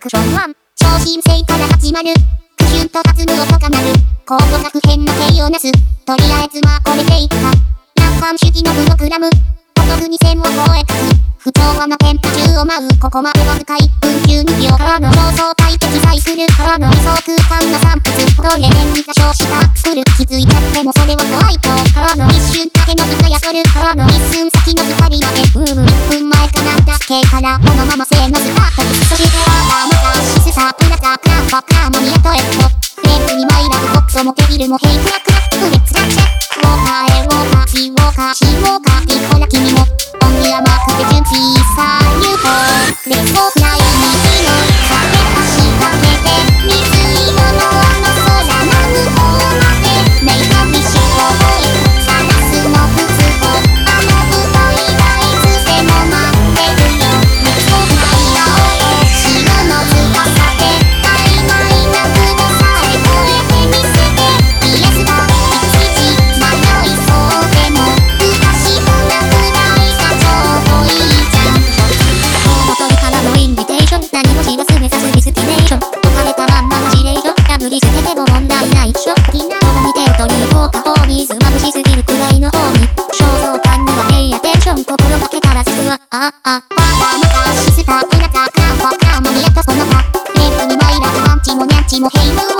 クション1超新星から始まる。苦シと弾む音が鳴る。高度作の敬形をなす。とりあえずまあこれでいっか。楽観主義のプログラム。特に線を超えかつ不調和な天下中を舞う。ここまでわずか1分12秒からの妄想対決再する。からの理想空間の散発ほどレベルが消した？作る。気づいたってもそれは怖いと。からの一瞬だけの歌やそる。からの一瞬先の光まで。うーん1分前かなんだっけ？からこのまませのスタートそしてはダーミアトレットレースにマイラブコッツォもテビルもヘイクラクラフクレッツラッシもウォーターしたあなたかんほかもにやっとその他レッドにマイラパンチもニャンチもヘイムは